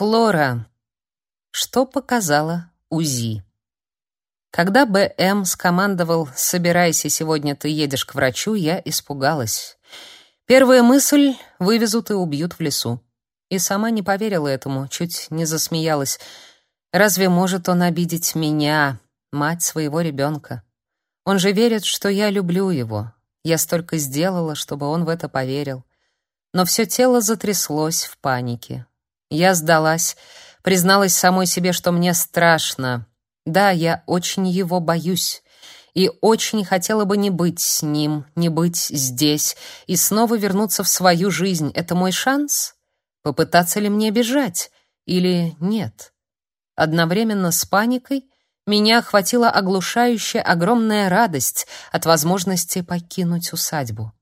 Флора. Что показала УЗИ? Когда БМ скомандовал «Собирайся, сегодня ты едешь к врачу», я испугалась. Первая мысль — вывезут и убьют в лесу. И сама не поверила этому, чуть не засмеялась. Разве может он обидеть меня, мать своего ребенка? Он же верит, что я люблю его. Я столько сделала, чтобы он в это поверил. Но все тело затряслось в панике. Я сдалась, призналась самой себе, что мне страшно. Да, я очень его боюсь и очень хотела бы не быть с ним, не быть здесь и снова вернуться в свою жизнь. Это мой шанс? Попытаться ли мне бежать или нет? Одновременно с паникой меня охватила оглушающая огромная радость от возможности покинуть усадьбу.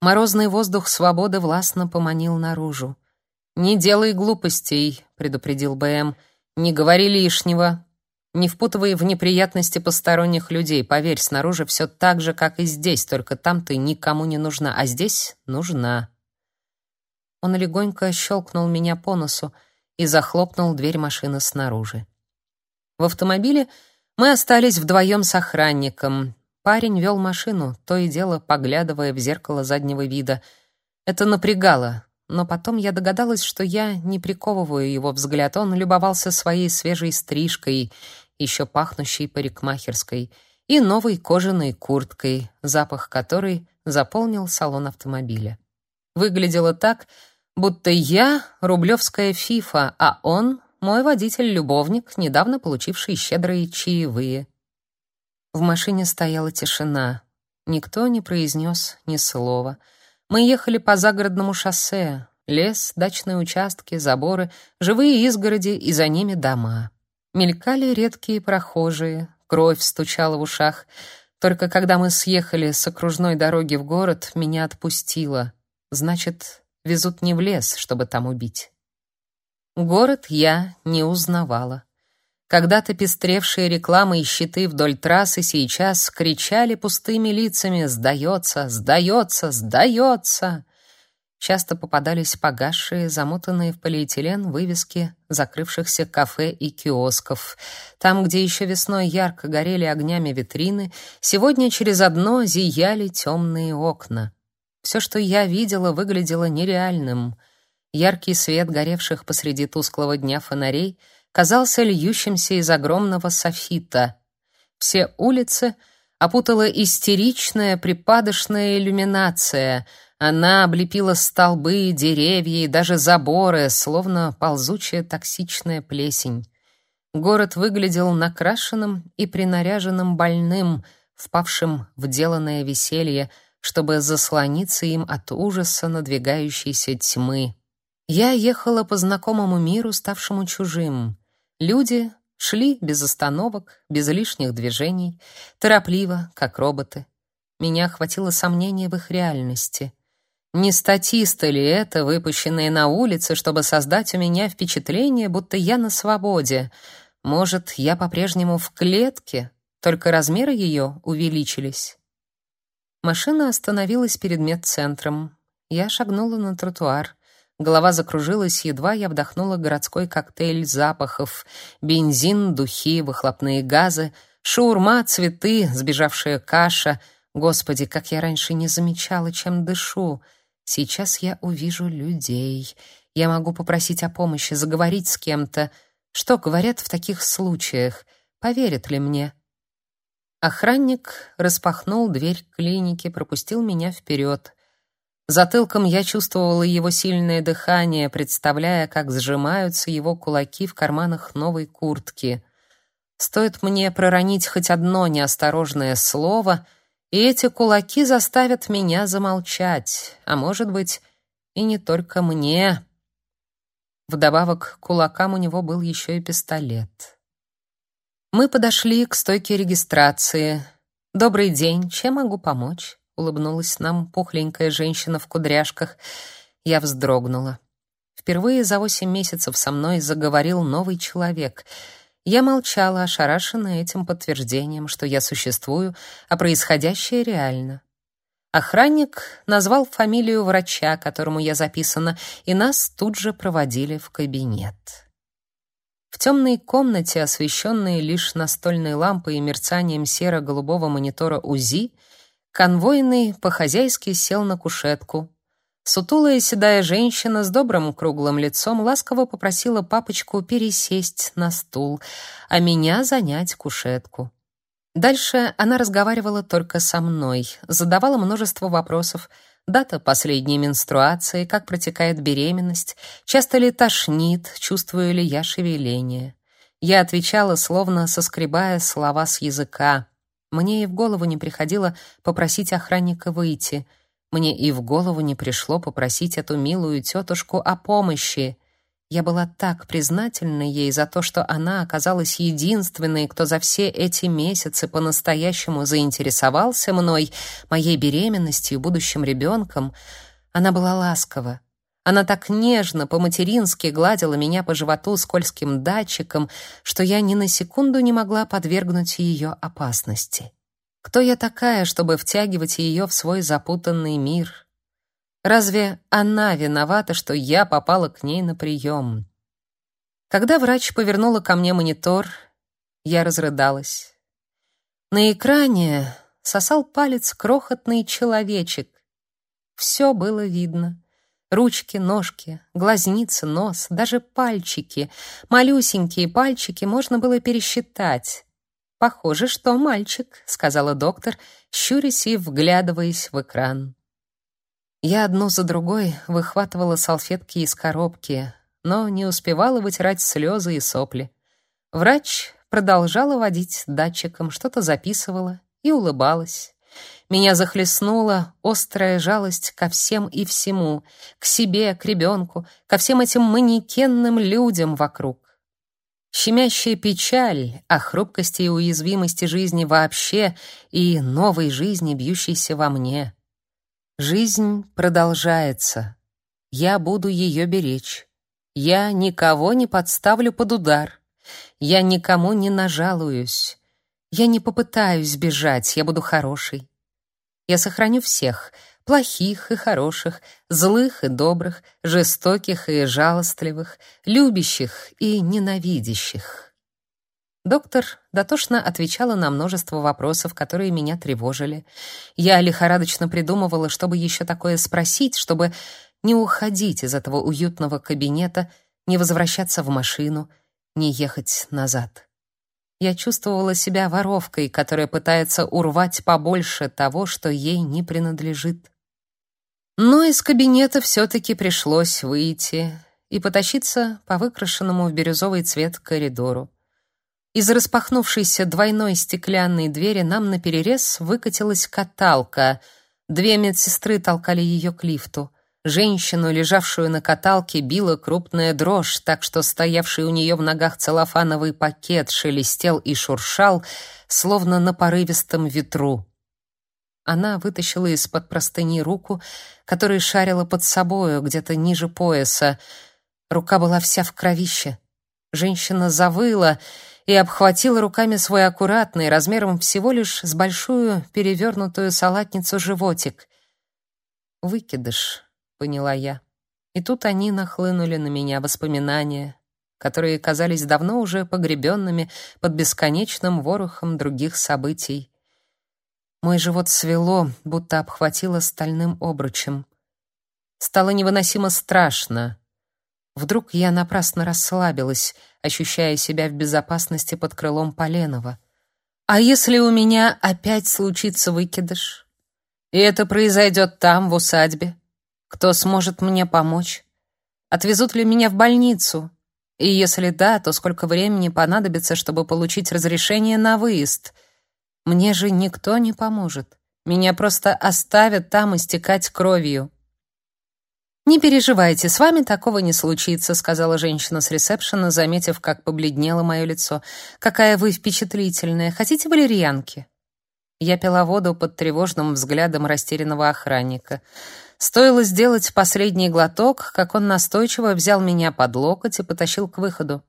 Морозный воздух свободы властно поманил наружу. «Не делай глупостей», — предупредил БМ. «Не говори лишнего. Не впутывай в неприятности посторонних людей. Поверь, снаружи все так же, как и здесь, только там ты никому не нужна, а здесь нужна». Он легонько щелкнул меня по носу и захлопнул дверь машины снаружи. В автомобиле мы остались вдвоем с охранником. Парень вел машину, то и дело поглядывая в зеркало заднего вида. Это напрягало, но потом я догадалась, что я не приковываю его взгляд. Он любовался своей свежей стрижкой, еще пахнущей парикмахерской, и новой кожаной курткой, запах которой заполнил салон автомобиля. Выглядело так, будто я рублевская фифа, а он мой водитель-любовник, недавно получивший щедрые чаевые. В машине стояла тишина. Никто не произнес ни слова — мы ехали по загородному шоссе. Лес, дачные участки, заборы, живые изгороди и за ними дома. Мелькали редкие прохожие, кровь стучала в ушах. Только когда мы съехали с окружной дороги в город, меня отпустило. Значит, везут не в лес, чтобы там убить. Город я не узнавала. Когда-то пестревшие рекламы и щиты вдоль трассы сейчас кричали пустыми лицами «Сдается! Сдается! Сдается!». Часто попадались погасшие, замотанные в полиэтилен вывески закрывшихся кафе и киосков. Там, где еще весной ярко горели огнями витрины, сегодня через одно зияли темные окна. Все, что я видела, выглядело нереальным. Яркий свет горевших посреди тусклого дня фонарей — казался льющимся из огромного софита. Все улицы опутала истеричная припадочная иллюминация. Она облепила столбы, деревья и даже заборы, словно ползучая токсичная плесень. Город выглядел накрашенным и принаряженным больным, впавшим в деланное веселье, чтобы заслониться им от ужаса надвигающейся тьмы. Я ехала по знакомому миру, ставшему чужим. Люди шли без остановок, без лишних движений, торопливо, как роботы. Меня охватило сомнение в их реальности. Не статисты ли это, выпущенные на улице, чтобы создать у меня впечатление, будто я на свободе? Может, я по-прежнему в клетке, только размеры ее увеличились? Машина остановилась перед медцентром. Я шагнула на тротуар. Голова закружилась, едва я вдохнула городской коктейль запахов: бензин, духи, выхлопные газы, шаурма, цветы, сбежавшая каша. Господи, как я раньше не замечала, чем дышу. Сейчас я увижу людей. Я могу попросить о помощи, заговорить с кем-то. Что говорят в таких случаях? Поверят ли мне? Охранник распахнул дверь клиники, пропустил меня вперед. Затылком я чувствовала его сильное дыхание, представляя, как сжимаются его кулаки в карманах новой куртки. Стоит мне проронить хоть одно неосторожное слово, и эти кулаки заставят меня замолчать, а может быть, и не только мне. Вдобавок к кулакам у него был еще и пистолет. Мы подошли к стойке регистрации. «Добрый день, чем могу помочь?» Улыбнулась нам пухленькая женщина в кудряшках. Я вздрогнула. Впервые за восемь месяцев со мной заговорил новый человек. Я молчала, ошарашенная этим подтверждением, что я существую, а происходящее реально. Охранник назвал фамилию врача, которому я записана, и нас тут же проводили в кабинет. темной комнате, освещенной лишь настольной лампой и мерцанием серо-голубого монитора УЗИ, конвойный по-хозяйски сел на кушетку. Сутулая седая женщина с добрым круглым лицом ласково попросила папочку пересесть на стул, а меня занять кушетку. Дальше она разговаривала только со мной, задавала множество вопросов, дата последней менструации, как протекает беременность, часто ли тошнит, чувствую ли я шевеление. Я отвечала, словно соскребая слова с языка. Мне и в голову не приходило попросить охранника выйти. Мне и в голову не пришло попросить эту милую тетушку о помощи. Я была так признательна ей за то, что она оказалась единственной, кто за все эти месяцы по-настоящему заинтересовался мной, моей беременностью, будущим ребенком. Она была ласкова. Она так нежно, по-матерински гладила меня по животу скользким датчиком, что я ни на секунду не могла подвергнуть ее опасности. Кто я такая, чтобы втягивать ее в свой запутанный мир? Разве она виновата, что я попала к ней на прием? Когда врач повернула ко мне монитор, я разрыдалась. На экране сосал палец крохотный человечек. Все было видно. Ручки, ножки, глазницы, нос, даже пальчики. Малюсенькие пальчики можно было пересчитать. «Похоже, что мальчик», — сказала доктор, щурясь и вглядываясь в экран. Я одну за другой выхватывала салфетки из коробки, но не успевала вытирать слезы и сопли. Врач продолжала водить датчиком, что-то записывала и улыбалась. Меня захлестнула острая жалость ко всем и всему, к себе, к ребенку, ко всем этим манекенным людям вокруг. Щемящая печаль о хрупкости и уязвимости жизни вообще и новой жизни, бьющейся во мне — Жизнь продолжается. Я буду ее беречь. Я никого не подставлю под удар. Я никому не нажалуюсь. Я не попытаюсь бежать, я буду хорошей. Я сохраню всех, плохих и хороших, злых и добрых, жестоких и жалостливых, любящих и ненавидящих. Доктор дотошно отвечала на множество вопросов, которые меня тревожили. Я лихорадочно придумывала, чтобы еще такое спросить, чтобы не уходить из этого уютного кабинета, не возвращаться в машину, не ехать назад. Я чувствовала себя воровкой, которая пытается урвать побольше того, что ей не принадлежит. Но из кабинета все-таки пришлось выйти и потащиться по выкрашенному в бирюзовый цвет коридору. Из распахнувшейся двойной стеклянной двери нам наперерез выкатилась каталка. Две медсестры толкали ее к лифту. Женщину, лежавшую на каталке, била крупная дрожь, так что стоявший у нее в ногах целлофановый пакет шелестел и шуршал, словно на порывистом ветру. Она вытащила из-под простыни руку, которая шарила под собою, где-то ниже пояса. Рука была вся в кровище. Женщина завыла, и обхватила руками свой аккуратный, размером всего лишь с большую перевернутую салатницу животик. «Выкидыш», — поняла я. И тут они нахлынули на меня воспоминания, которые казались давно уже погребенными под бесконечным ворохом других событий. Мой живот свело, будто обхватило стальным обручем. Стало невыносимо страшно. Вдруг я напрасно расслабилась, ощущая себя в безопасности под крылом Поленова. А если у меня опять случится выкидыш? И это произойдет там, в усадьбе? Кто сможет мне помочь? Отвезут ли меня в больницу? И если да, то сколько времени понадобится, чтобы получить разрешение на выезд? Мне же никто не поможет. Меня просто оставят там истекать кровью. «Не переживайте, с вами такого не случится», — сказала женщина с ресепшена, заметив, как побледнело мое лицо. «Какая вы впечатлительная. Хотите валерьянки?» Я пила воду под тревожным взглядом растерянного охранника. Стоило сделать последний глоток, как он настойчиво взял меня под локоть и потащил к выходу.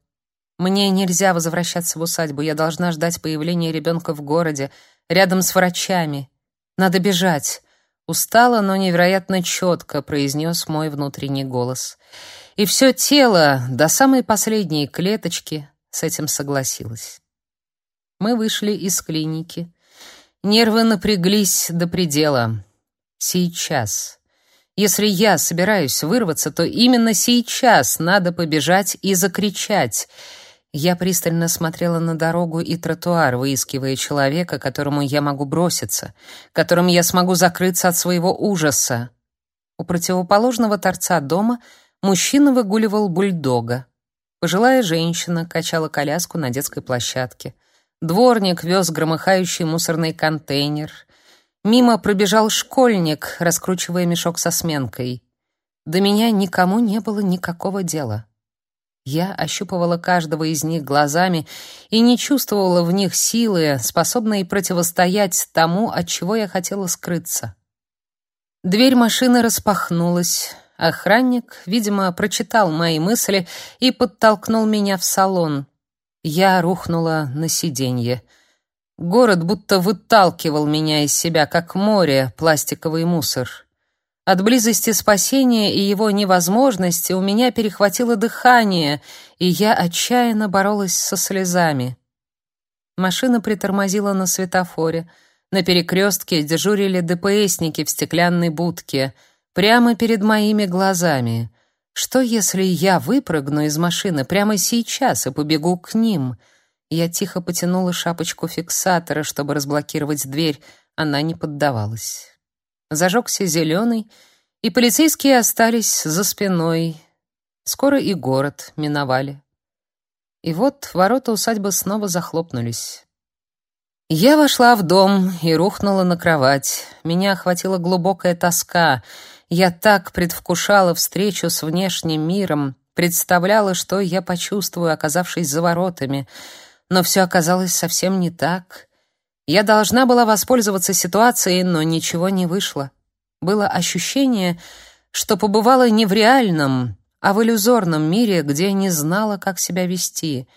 «Мне нельзя возвращаться в усадьбу. Я должна ждать появления ребенка в городе, рядом с врачами. Надо бежать». Устало, но невероятно четко произнес мой внутренний голос. И все тело, до самой последней клеточки, с этим согласилась. Мы вышли из клиники. Нервы напряглись до предела. Сейчас. Если я собираюсь вырваться, то именно сейчас надо побежать и закричать. Я пристально смотрела на дорогу и тротуар, выискивая человека, которому я могу броситься, которым я смогу закрыться от своего ужаса. У противоположного торца дома мужчина выгуливал бульдога. Пожилая женщина качала коляску на детской площадке. Дворник вез громыхающий мусорный контейнер — Мимо пробежал школьник, раскручивая мешок со сменкой. До меня никому не было никакого дела. Я ощупывала каждого из них глазами и не чувствовала в них силы, способной противостоять тому, от чего я хотела скрыться. Дверь машины распахнулась. Охранник, видимо, прочитал мои мысли и подтолкнул меня в салон. Я рухнула на сиденье. Город будто выталкивал меня из себя, как море, пластиковый мусор. От близости спасения и его невозможности у меня перехватило дыхание, и я отчаянно боролась со слезами. Машина притормозила на светофоре. На перекрестке дежурили ДПСники в стеклянной будке, прямо перед моими глазами. Что если я выпрыгну из машины прямо сейчас и побегу к ним — я тихо потянула шапочку фиксатора, чтобы разблокировать дверь. Она не поддавалась. Зажегся зеленый, и полицейские остались за спиной. Скоро и город миновали. И вот ворота усадьбы снова захлопнулись. Я вошла в дом и рухнула на кровать. Меня охватила глубокая тоска. Я так предвкушала встречу с внешним миром, представляла, что я почувствую, оказавшись за воротами — но все оказалось совсем не так. Я должна была воспользоваться ситуацией, но ничего не вышло. Было ощущение, что побывала не в реальном, а в иллюзорном мире, где не знала, как себя вести.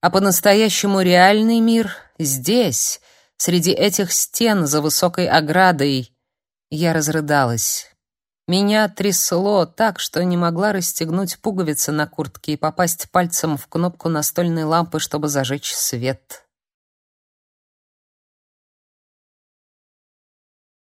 А по-настоящему реальный мир здесь, среди этих стен за высокой оградой. Я разрыдалась. Меня трясло так, что не могла расстегнуть пуговицы на куртке и попасть пальцем в кнопку настольной лампы, чтобы зажечь свет.